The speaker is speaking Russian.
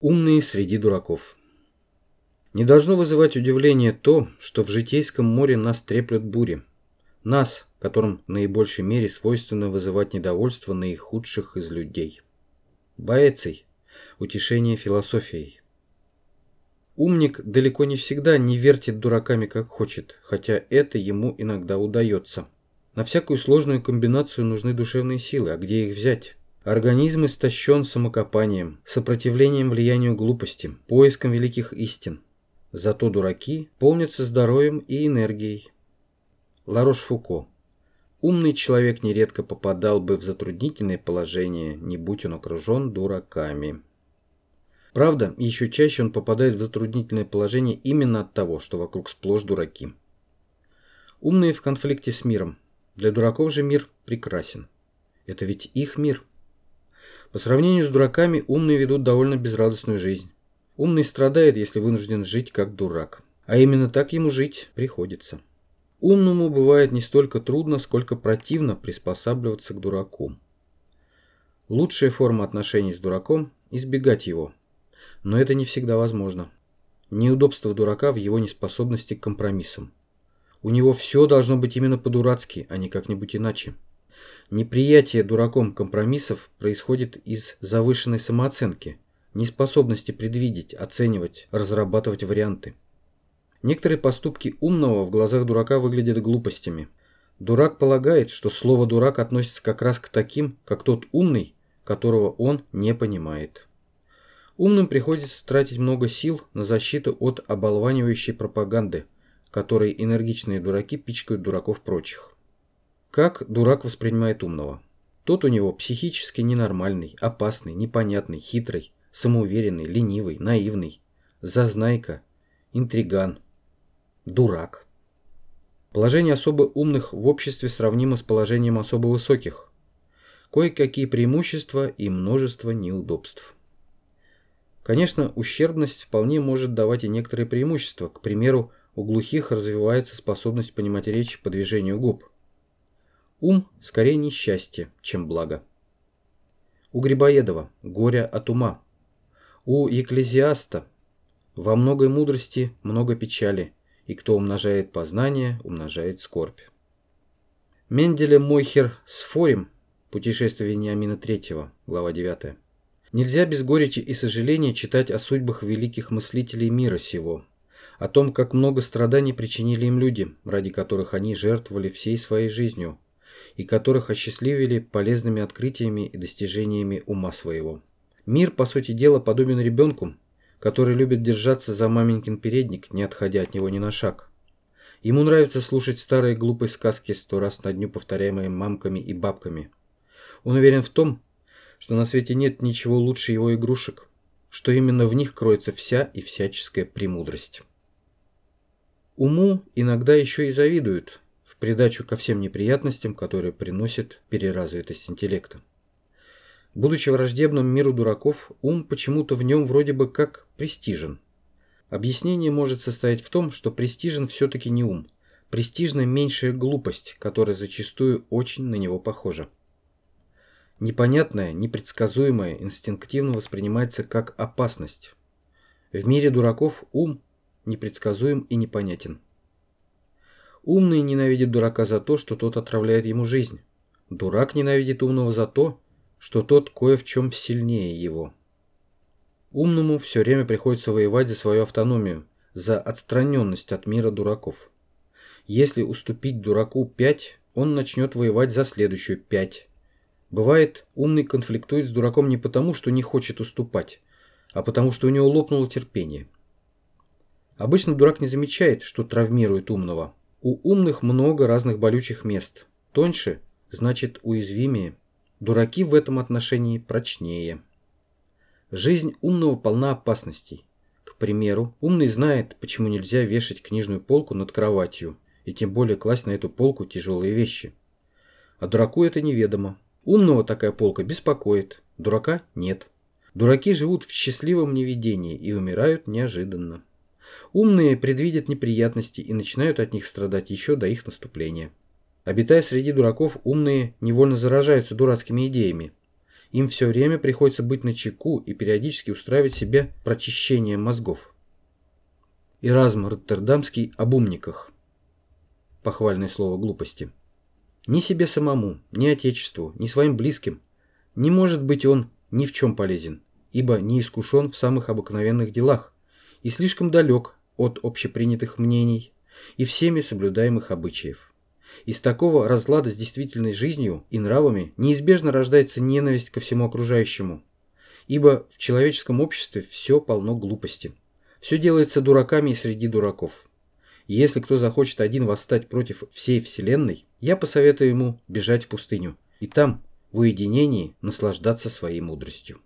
Умные среди дураков. Не должно вызывать удивление то, что в житейском море нас треплют бури. Нас, которым в наибольшей мере свойственно вызывать недовольство наихудших из людей. Боэций. Утешение философией. Умник далеко не всегда не вертит дураками как хочет, хотя это ему иногда удается. На всякую сложную комбинацию нужны душевные силы, а где их взять? Организм истощен самокопанием, сопротивлением влиянию глупости, поиском великих истин. Зато дураки полнятся здоровьем и энергией. Ларош Фуко. Умный человек нередко попадал бы в затруднительное положение, не будь он окружен дураками. Правда, еще чаще он попадает в затруднительное положение именно от того, что вокруг сплошь дураки. Умные в конфликте с миром. Для дураков же мир прекрасен. Это ведь их мир. По сравнению с дураками, умные ведут довольно безрадостную жизнь. Умный страдает, если вынужден жить как дурак. А именно так ему жить приходится. Умному бывает не столько трудно, сколько противно приспосабливаться к дураку. Лучшая форма отношений с дураком – избегать его. Но это не всегда возможно. Неудобство дурака в его неспособности к компромиссам. У него все должно быть именно по-дурацки, а не как-нибудь иначе. Неприятие дураком компромиссов происходит из завышенной самооценки, неспособности предвидеть, оценивать, разрабатывать варианты. Некоторые поступки умного в глазах дурака выглядят глупостями. Дурак полагает, что слово «дурак» относится как раз к таким, как тот умный, которого он не понимает. Умным приходится тратить много сил на защиту от оболванивающей пропаганды, которой энергичные дураки пичкают дураков прочих. Как дурак воспринимает умного? Тот у него психически ненормальный, опасный, непонятный, хитрый, самоуверенный, ленивый, наивный, зазнайка, интриган, дурак. Положение особо умных в обществе сравнимо с положением особо высоких. Кое-какие преимущества и множество неудобств. Конечно, ущербность вполне может давать и некоторые преимущества. К примеру, у глухих развивается способность понимать речь по движению губ. Ум скорее несчастье, чем благо. У Грибоедова горе от ума. У Екклезиаста во многой мудрости много печали, и кто умножает познание, умножает скорбь. Менделе Мойхер Сфорим, путешествие Вениамина III, глава 9. Нельзя без горечи и сожаления читать о судьбах великих мыслителей мира сего, о том, как много страданий причинили им люди, ради которых они жертвовали всей своей жизнью, и которых осчастливили полезными открытиями и достижениями ума своего. Мир, по сути дела, подобен ребенку, который любит держаться за маменькин передник, не отходя от него ни на шаг. Ему нравится слушать старые глупые сказки, сто раз на дню повторяемые мамками и бабками. Он уверен в том, что на свете нет ничего лучше его игрушек, что именно в них кроется вся и всяческая премудрость. Уму иногда еще и завидуют, придачу ко всем неприятностям, которые приносит переразвитость интеллекта. Будучи враждебным миру дураков, ум почему-то в нем вроде бы как престижен. Объяснение может состоять в том, что престижен все-таки не ум. Престижна меньшая глупость, которая зачастую очень на него похожа. Непонятное, непредсказуемое инстинктивно воспринимается как опасность. В мире дураков ум непредсказуем и непонятен. Умный ненавидит дурака за то, что тот отравляет ему жизнь. Дурак ненавидит умного за то, что тот кое в чем сильнее его. Умному все время приходится воевать за свою автономию, за отстраненность от мира дураков. Если уступить дураку 5, он начнет воевать за следующую 5. Бывает, умный конфликтует с дураком не потому, что не хочет уступать, а потому, что у него лопнуло терпение. Обычно дурак не замечает, что травмирует умного, у умных много разных болючих мест. Тоньше значит уязвимее. Дураки в этом отношении прочнее. Жизнь умного полна опасностей. К примеру, умный знает, почему нельзя вешать книжную полку над кроватью, и тем более класть на эту полку тяжелые вещи. А дураку это неведомо. Умного такая полка беспокоит, дурака нет. Дураки живут в счастливом неведении и умирают неожиданно. Умные предвидят неприятности и начинают от них страдать еще до их наступления. Обитая среди дураков, умные невольно заражаются дурацкими идеями. Им все время приходится быть на чеку и периодически устраивать себе прочищение мозгов. Эразм Роттердамский об умниках. Похвальное слово глупости. Ни себе самому, ни отечеству, ни своим близким не может быть он ни в чем полезен, ибо не искушен в самых обыкновенных делах и слишком далек от общепринятых мнений и всеми соблюдаемых обычаев. Из такого разлада с действительной жизнью и нравами неизбежно рождается ненависть ко всему окружающему, ибо в человеческом обществе все полно глупости. Все делается дураками и среди дураков. Если кто захочет один восстать против всей Вселенной, я посоветую ему бежать в пустыню и там, в уединении, наслаждаться своей мудростью.